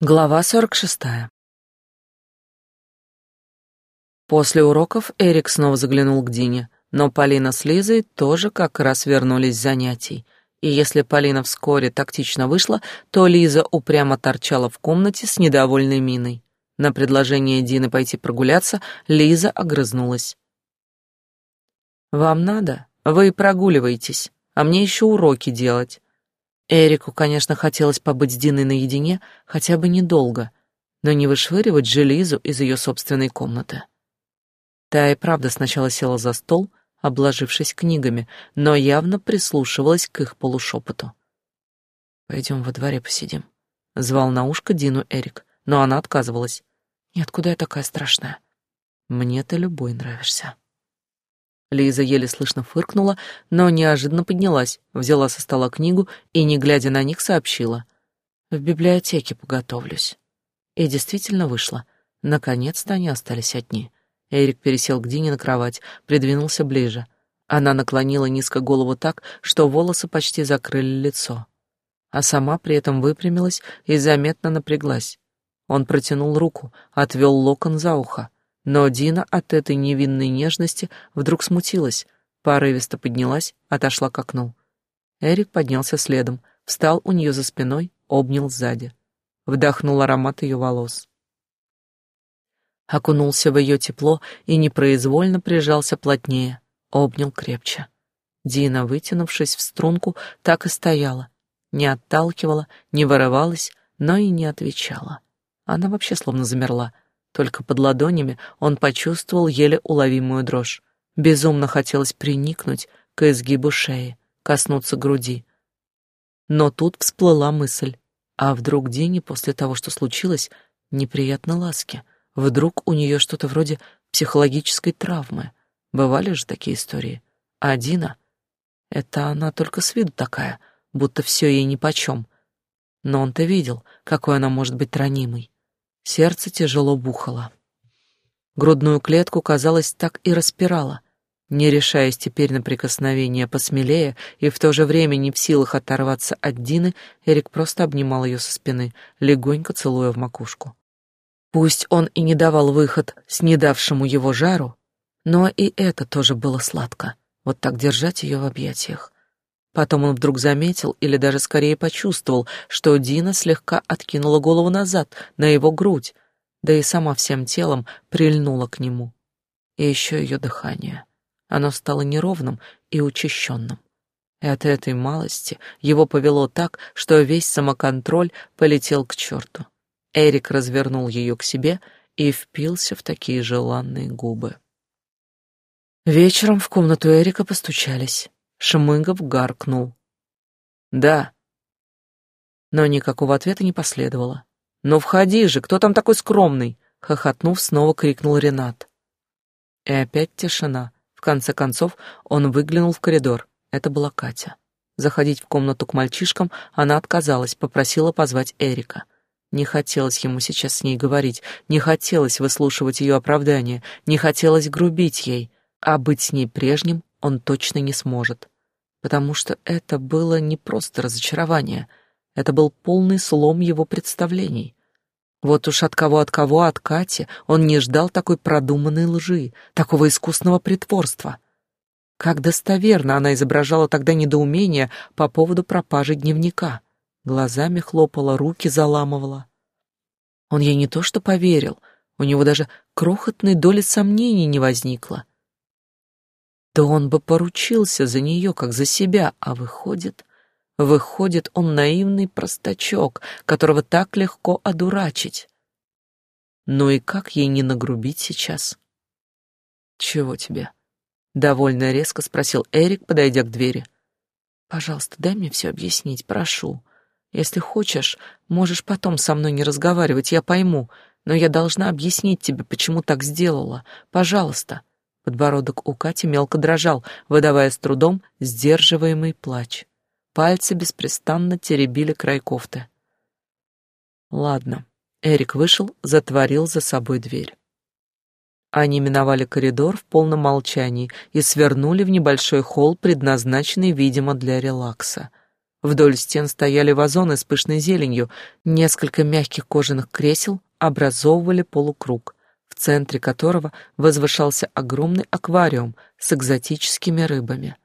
Глава 46. После уроков Эрик снова заглянул к Дине, но Полина с Лизой тоже как раз вернулись с занятий. И если Полина вскоре тактично вышла, то Лиза упрямо торчала в комнате с недовольной миной. На предложение Дины пойти прогуляться Лиза огрызнулась. «Вам надо? Вы прогуливаетесь, а мне еще уроки делать. Эрику, конечно, хотелось побыть с Диной наедине хотя бы недолго, но не вышвыривать же Лизу из ее собственной комнаты. Та и правда сначала села за стол, обложившись книгами, но явно прислушивалась к их полушепоту. «Пойдем во дворе посидим», — звал на ушко Дину Эрик, но она отказывалась. «Нет, куда я такая страшная? Мне ты любой нравишься». Лиза еле слышно фыркнула, но неожиданно поднялась, взяла со стола книгу и, не глядя на них, сообщила. «В библиотеке поготовлюсь». И действительно вышла. Наконец-то они остались одни. Эрик пересел к Дине на кровать, придвинулся ближе. Она наклонила низко голову так, что волосы почти закрыли лицо. А сама при этом выпрямилась и заметно напряглась. Он протянул руку, отвел локон за ухо. Но Дина от этой невинной нежности вдруг смутилась, порывисто поднялась, отошла к окну. Эрик поднялся следом, встал у нее за спиной, обнял сзади. Вдохнул аромат ее волос. Окунулся в ее тепло и непроизвольно прижался плотнее, обнял крепче. Дина, вытянувшись в струнку, так и стояла, не отталкивала, не вырывалась, но и не отвечала. Она вообще словно замерла — только под ладонями он почувствовал еле уловимую дрожь. Безумно хотелось приникнуть к изгибу шеи, коснуться груди. Но тут всплыла мысль. А вдруг Дине после того, что случилось, неприятно ласки? Вдруг у нее что-то вроде психологической травмы? Бывали же такие истории. А Дина? Это она только с виду такая, будто все ей нипочем. Но он-то видел, какой она может быть ранимой. Сердце тяжело бухало. Грудную клетку, казалось, так и распирало. Не решаясь теперь на прикосновение посмелее и в то же время не в силах оторваться от Дины, Эрик просто обнимал ее со спины, легонько целуя в макушку. Пусть он и не давал выход снедавшему его жару, но и это тоже было сладко, вот так держать ее в объятиях. Потом он вдруг заметил, или даже скорее почувствовал, что Дина слегка откинула голову назад, на его грудь, да и сама всем телом прильнула к нему. И еще ее дыхание. Оно стало неровным и учащенным. И от этой малости его повело так, что весь самоконтроль полетел к черту. Эрик развернул ее к себе и впился в такие желанные губы. Вечером в комнату Эрика постучались. Шмыгов гаркнул. «Да». Но никакого ответа не последовало. «Ну входи же, кто там такой скромный?» Хохотнув, снова крикнул Ренат. И опять тишина. В конце концов он выглянул в коридор. Это была Катя. Заходить в комнату к мальчишкам она отказалась, попросила позвать Эрика. Не хотелось ему сейчас с ней говорить, не хотелось выслушивать ее оправдания, не хотелось грубить ей, а быть с ней прежним он точно не сможет, потому что это было не просто разочарование, это был полный слом его представлений. Вот уж от кого от кого от Кати он не ждал такой продуманной лжи, такого искусного притворства. Как достоверно она изображала тогда недоумение по поводу пропажи дневника. Глазами хлопала, руки заламывала. Он ей не то что поверил, у него даже крохотной доли сомнений не возникло то он бы поручился за нее, как за себя, а выходит... Выходит, он наивный простачок, которого так легко одурачить. Ну и как ей не нагрубить сейчас? «Чего тебе?» — довольно резко спросил Эрик, подойдя к двери. «Пожалуйста, дай мне все объяснить, прошу. Если хочешь, можешь потом со мной не разговаривать, я пойму, но я должна объяснить тебе, почему так сделала. Пожалуйста». Подбородок у Кати мелко дрожал, выдавая с трудом сдерживаемый плач. Пальцы беспрестанно теребили край кофты. Ладно. Эрик вышел, затворил за собой дверь. Они миновали коридор в полном молчании и свернули в небольшой холл, предназначенный, видимо, для релакса. Вдоль стен стояли вазоны с пышной зеленью, несколько мягких кожаных кресел образовывали полукруг, в центре которого возвышался огромный аквариум с экзотическими рыбами.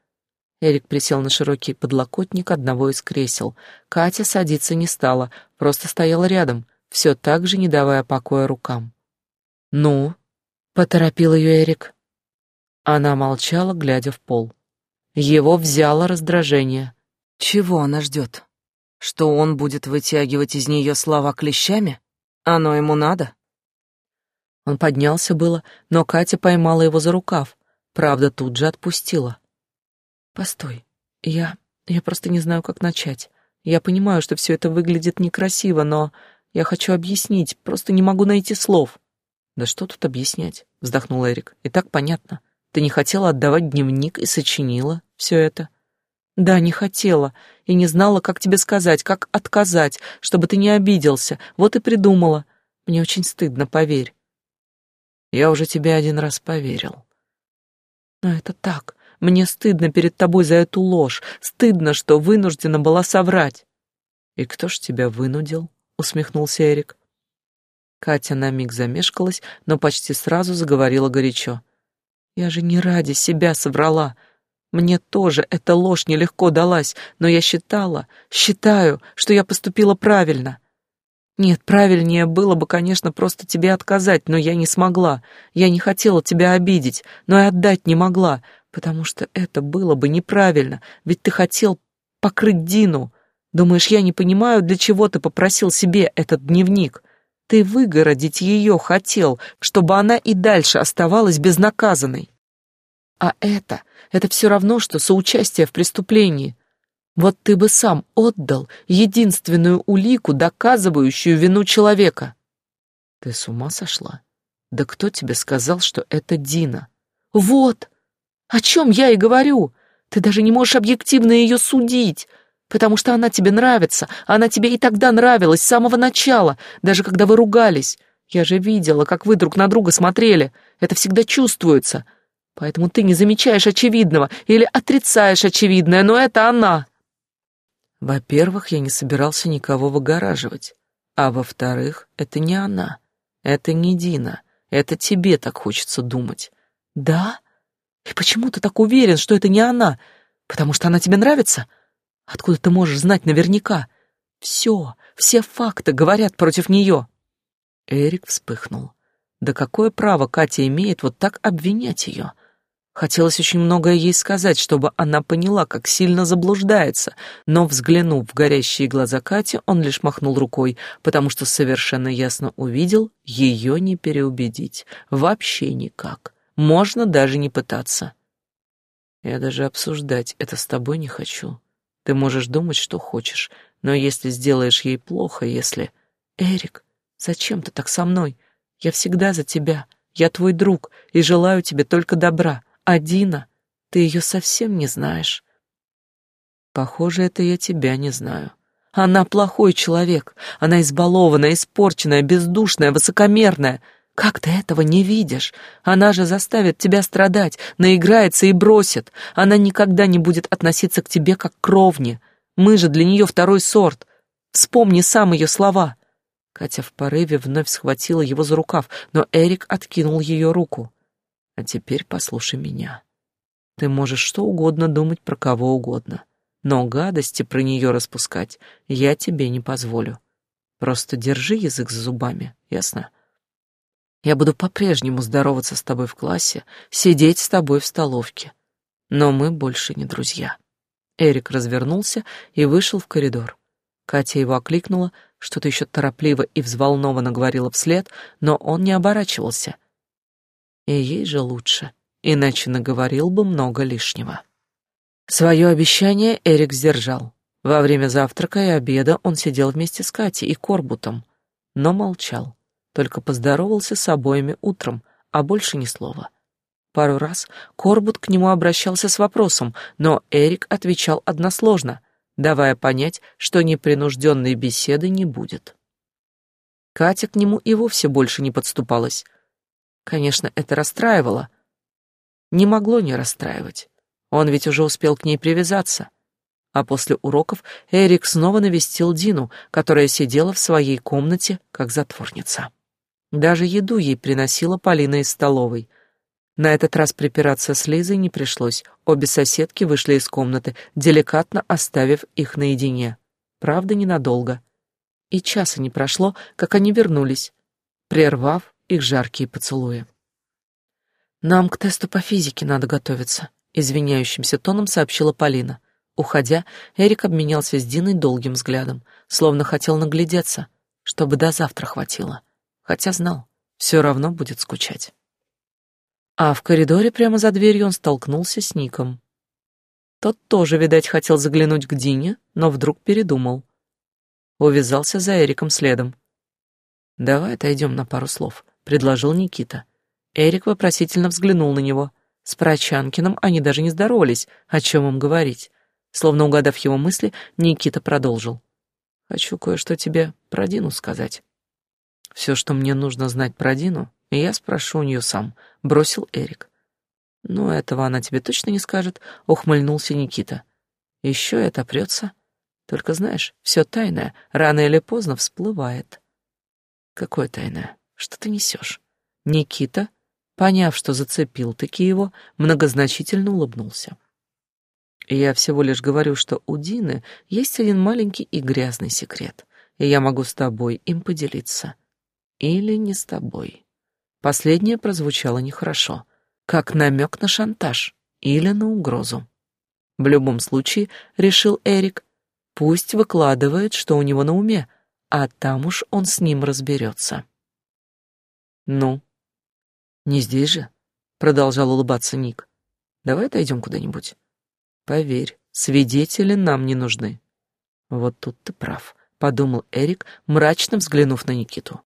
Эрик присел на широкий подлокотник одного из кресел. Катя садиться не стала, просто стояла рядом, все так же не давая покоя рукам. «Ну?» — поторопил ее Эрик. Она молчала, глядя в пол. Его взяло раздражение. Чего она ждет? Что он будет вытягивать из нее слова клещами? Оно ему надо? Он поднялся было, но Катя поймала его за рукав, правда, тут же отпустила. «Постой, я... я просто не знаю, как начать. Я понимаю, что все это выглядит некрасиво, но я хочу объяснить, просто не могу найти слов». «Да что тут объяснять?» — вздохнул Эрик. «И так понятно. Ты не хотела отдавать дневник и сочинила все это». Да, не хотела и не знала, как тебе сказать, как отказать, чтобы ты не обиделся. Вот и придумала. Мне очень стыдно, поверь. Я уже тебе один раз поверил. Но это так. Мне стыдно перед тобой за эту ложь. Стыдно, что вынуждена была соврать. И кто ж тебя вынудил? Усмехнулся Эрик. Катя на миг замешкалась, но почти сразу заговорила горячо. Я же не ради себя соврала. Мне тоже эта ложь нелегко далась, но я считала, считаю, что я поступила правильно. Нет, правильнее было бы, конечно, просто тебе отказать, но я не смогла. Я не хотела тебя обидеть, но и отдать не могла, потому что это было бы неправильно, ведь ты хотел покрыть Дину. Думаешь, я не понимаю, для чего ты попросил себе этот дневник? Ты выгородить ее хотел, чтобы она и дальше оставалась безнаказанной. А это, это все равно, что соучастие в преступлении. Вот ты бы сам отдал единственную улику, доказывающую вину человека. Ты с ума сошла? Да кто тебе сказал, что это Дина? Вот, о чем я и говорю. Ты даже не можешь объективно ее судить, потому что она тебе нравится. Она тебе и тогда нравилась с самого начала, даже когда вы ругались. Я же видела, как вы друг на друга смотрели. Это всегда чувствуется. Поэтому ты не замечаешь очевидного или отрицаешь очевидное, но это она. Во-первых, я не собирался никого выгораживать. А во-вторых, это не она. Это не Дина. Это тебе так хочется думать. Да? И почему ты так уверен, что это не она? Потому что она тебе нравится? Откуда ты можешь знать наверняка? Все, все факты говорят против нее. Эрик вспыхнул. Да какое право Катя имеет вот так обвинять ее? Хотелось очень многое ей сказать, чтобы она поняла, как сильно заблуждается, но, взглянув в горящие глаза Кати, он лишь махнул рукой, потому что совершенно ясно увидел, ее не переубедить. Вообще никак. Можно даже не пытаться. Я даже обсуждать это с тобой не хочу. Ты можешь думать, что хочешь, но если сделаешь ей плохо, если... Эрик, зачем ты так со мной? Я всегда за тебя. Я твой друг и желаю тебе только добра. А Дина, ты ее совсем не знаешь. Похоже, это я тебя не знаю. Она плохой человек. Она избалованная, испорченная, бездушная, высокомерная. Как ты этого не видишь? Она же заставит тебя страдать, наиграется и бросит. Она никогда не будет относиться к тебе как к ровне. Мы же для нее второй сорт. Вспомни сам ее слова. Катя в порыве вновь схватила его за рукав, но Эрик откинул ее руку. А теперь послушай меня. Ты можешь что угодно думать про кого угодно, но гадости про нее распускать я тебе не позволю. Просто держи язык за зубами, ясно? Я буду по-прежнему здороваться с тобой в классе, сидеть с тобой в столовке. Но мы больше не друзья. Эрик развернулся и вышел в коридор. Катя его окликнула, что-то еще торопливо и взволнованно говорила вслед, но он не оборачивался, и ей же лучше, иначе наговорил бы много лишнего. Свое обещание Эрик сдержал. Во время завтрака и обеда он сидел вместе с Катей и Корбутом, но молчал, только поздоровался с обоими утром, а больше ни слова. Пару раз Корбут к нему обращался с вопросом, но Эрик отвечал односложно, давая понять, что непринужденной беседы не будет. Катя к нему и вовсе больше не подступалась, Конечно, это расстраивало. Не могло не расстраивать. Он ведь уже успел к ней привязаться. А после уроков Эрик снова навестил Дину, которая сидела в своей комнате, как затворница. Даже еду ей приносила Полина из столовой. На этот раз припираться с Лизой не пришлось. Обе соседки вышли из комнаты, деликатно оставив их наедине. Правда, ненадолго. И часа не прошло, как они вернулись, прервав их жаркие поцелуи. «Нам к тесту по физике надо готовиться», — извиняющимся тоном сообщила Полина. Уходя, Эрик обменялся с Диной долгим взглядом, словно хотел наглядеться, чтобы до завтра хватило. Хотя знал, все равно будет скучать. А в коридоре прямо за дверью он столкнулся с Ником. Тот тоже, видать, хотел заглянуть к Дине, но вдруг передумал. Увязался за Эриком следом. «Давай отойдем на пару слов», — предложил Никита. Эрик вопросительно взглянул на него. С Прочанкиным они даже не здоровались, о чем им говорить. Словно угадав его мысли, Никита продолжил. «Хочу кое-что тебе про Дину сказать». «Все, что мне нужно знать про Дину, я спрошу у нее сам», — бросил Эрик. «Ну, этого она тебе точно не скажет», — ухмыльнулся Никита. «Еще и отопрется. Только знаешь, все тайное рано или поздно всплывает». «Какое тайное? Что ты несешь?» Никита, поняв, что зацепил таки его, многозначительно улыбнулся. Я всего лишь говорю, что у Дины есть один маленький и грязный секрет, и я могу с тобой им поделиться. Или не с тобой. Последнее прозвучало нехорошо, как намек на шантаж или на угрозу. В любом случае, решил Эрик, пусть выкладывает, что у него на уме, а там уж он с ним разберется. Ну, не здесь же, продолжал улыбаться Ник. Давай отойдем куда-нибудь. Поверь, свидетели нам не нужны. Вот тут ты прав, подумал Эрик, мрачно взглянув на Никиту.